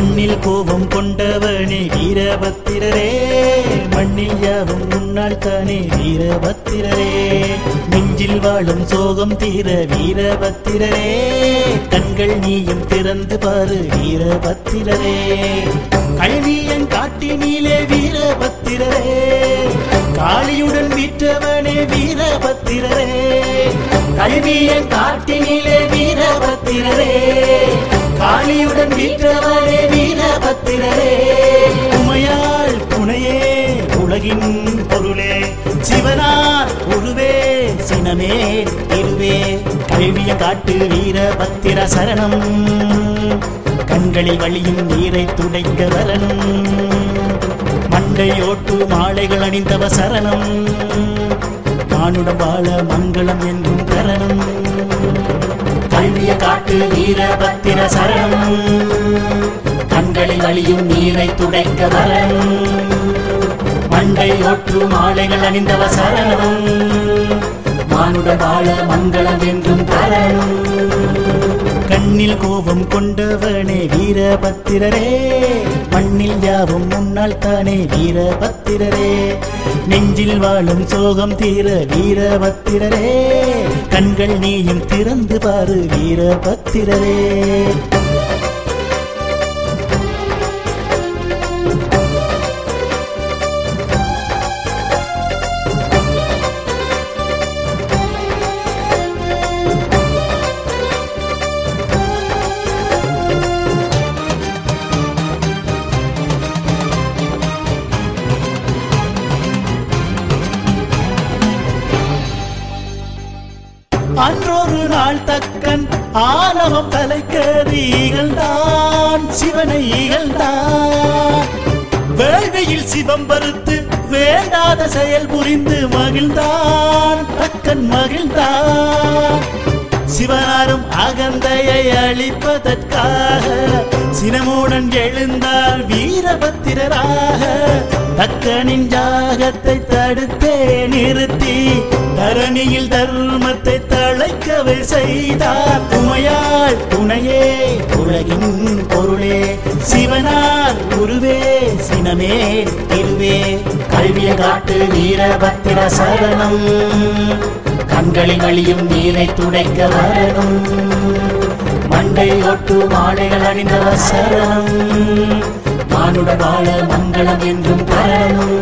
கண்ணில் கோபம் கொண்டவனே வீரபத்திரரே. மண்ணில் யாவும் முன்னால் தானே வீரபத்திரரே. நெஞ்சில் வாழும் சோகம் தீர வீரபத்திரரே. கண்கள் நீயும் திறந்து பாரு வீரபத்திரரே. கல்வியன் காட்டினிலே வீரபத்திரரே. காளியுடன் வீற்றவனே வீரபத்திரரே. கல்வியன் காட்டினிலே வீரபத்திரரே. காளியுடன் வீற்றவனே வீரபத்திரரே உமையாள் துணையே உலகின் பொருளே. சிவனார் உருவே சினமே இருவே கல்விய காட்டு வீரபத்திர சரணம். கண்களில் வழியும் நீரை துடைக்க வரணும் மண்டையோட்டு மாலைகள் அணிந்தவ சரணம். மானுடம் வாழ மங்களம் என்றும் தரணும் கல்விய காட்டு வீரபத்திர சரணம். கண்களில் வழியும் நீரை துடைக்க வரணும் மண்டை ஒற்று மாலைகள் அணிந்தவ சரணம். மானுட வாழ மங்களம் என்றும் தரணும். கண்ணில் கோபம் கொண்டவனே வீரபத்திரரே. மண்ணில் யாவும் முன்னால் தானே வீரபத்திரரே. நெஞ்சில் வாழும் சோகம் தீர வீரபத்திரரே. கண்கள் நீயும் திறந்து பாரு வீரபத்திரரே. அன்றொரு நாள் தக்கன் ஆலவம் தலைக்கது இகழ்ந்தான் சிவனை இகழ்ந்தான் வேள்வியில் சிவம் பருத்து வேண்டாத செயல் புரிந்து மகிழ்ந்தான் தக்கன் மகிழ்ந்தான். சிவனாரும் அகந்தையை அழிப்பதற்காக சினமுடன் எழுந்தால் வீரபத்திரராக. தக்கனின் ஜாகத்தை தடுத்தே நிறுத்தி தரணியில் தர்மத்தை தழைக்கவே செய்தார். உமையாள் துணையே உலகின் பொருளே. சிவனார் குருவே சினமே திருவே. கல்விய காட்டு வீரபத்திர சரணம். கண்களில் வழியும் நீரை துடைக்க வரணும். மண்டை ஒட்டு மாலைகள் அணிந்தவர் சரணம். மானுட வாழ மங்களம் என்றும் தரணும்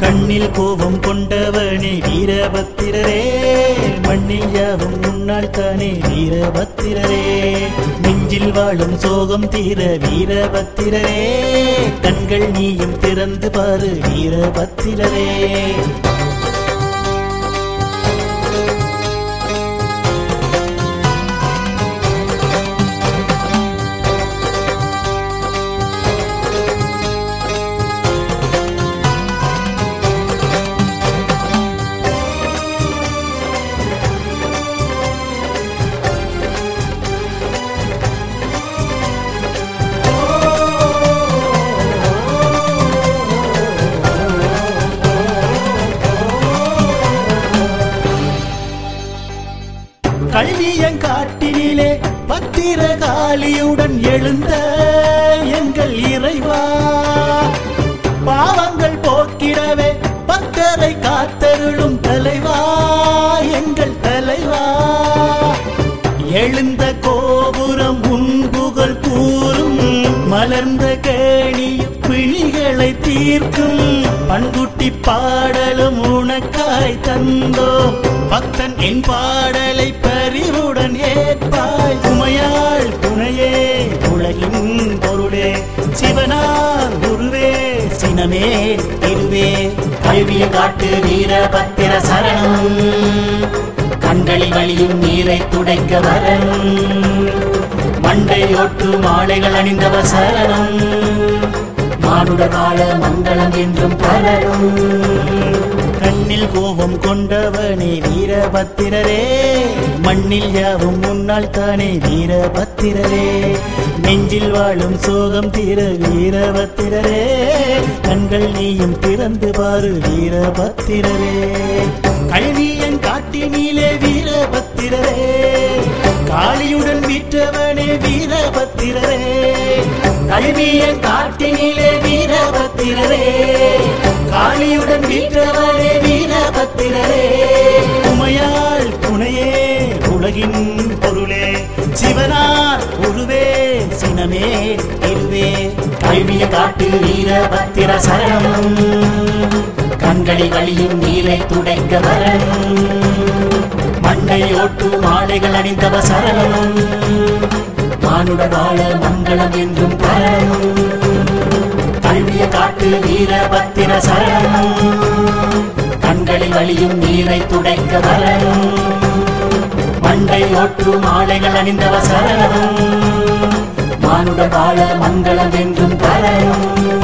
கண்ணில் கோபம் கொண்டவனே வீரபத்திரரே மண்ணில் யாவும் முன்னாள் தானே வீரபத்திரரே. நெஞ்சில் வாழும் சோகம் தீர வீரபத்திரரே கண்கள் நீயும் திறந்து பாரு வீரபத்திரரே. கல்வியங்காட்டினிலே பத்திரகாளியுடன் எழுந்த எங்கள் இறைவா. பாவங்கள் போக்கிடவே பக்தரை காத்தருளும் தலைவா எங்கள் தலைவா. எழுந்த கோபுரம் உன்புகள் கூறும் மலர்ந்த கேணி பிணிகளை தீர்க்கும் பண்குட்டி பாடலும் உனக்காய் தந்தோம். பக்தன் என் பாடலை பரிவுடன் ஏற்பாய். உமையாள் துணையே உலகின் பொருளே. சிவனார் குருவே சினமே இருவே கல்விய காட்டு வீரபத்திர சரணம். கண்களில் வழியும் நீரை துடைக்க வரணும் மண்டை ஒட்டு மாலைகள் அணிந்தவ சரணம். மானுட கால மங்களம் என்றும் பலரும் கண்ணில் கோபம் கொண்டவனே வீரபத்திரரே. மண்ணில் யாவும் முன்னால் தானே வீரபத்திரரே. நெஞ்சில் வாழும் சோகம் தீர வீரபத்திரரே. கண்கள் நீயும் திறந்து பாரு வீரபத்திரரே. கல்வியன் காட்டினிலே வீரபத்திரரே. காளியுடன் வீற்றவனே வீரபத்திரரே. கல்வியன் காட்டினிலே வீரபத்திரரே. காளியுடன் வீற்றவரே வீரபத்திரரே உமையாள் துணையே உலகின் பொருளே சிவனார் உருவே சினமே இருவே. கல்விய காட்டு வீரபத்திர சரணம் கண்களில் வழியும் நீரை துடைக்க வரணும் மண்டை ஓட்டு மாலைகள் அணிந்தவ சரணம் மானுட வாழ மங்களம் என்றும் தரணும். கல்விய காட்டு வீரபத்திர சரணம். கண்களில் வழியும் நீரை துடைக்க வரணும். மண்டை ஓட்டு மாலைகள் அணிந்தவ சரணம். மானுட பால மங்களம் என்றும் தரணும்.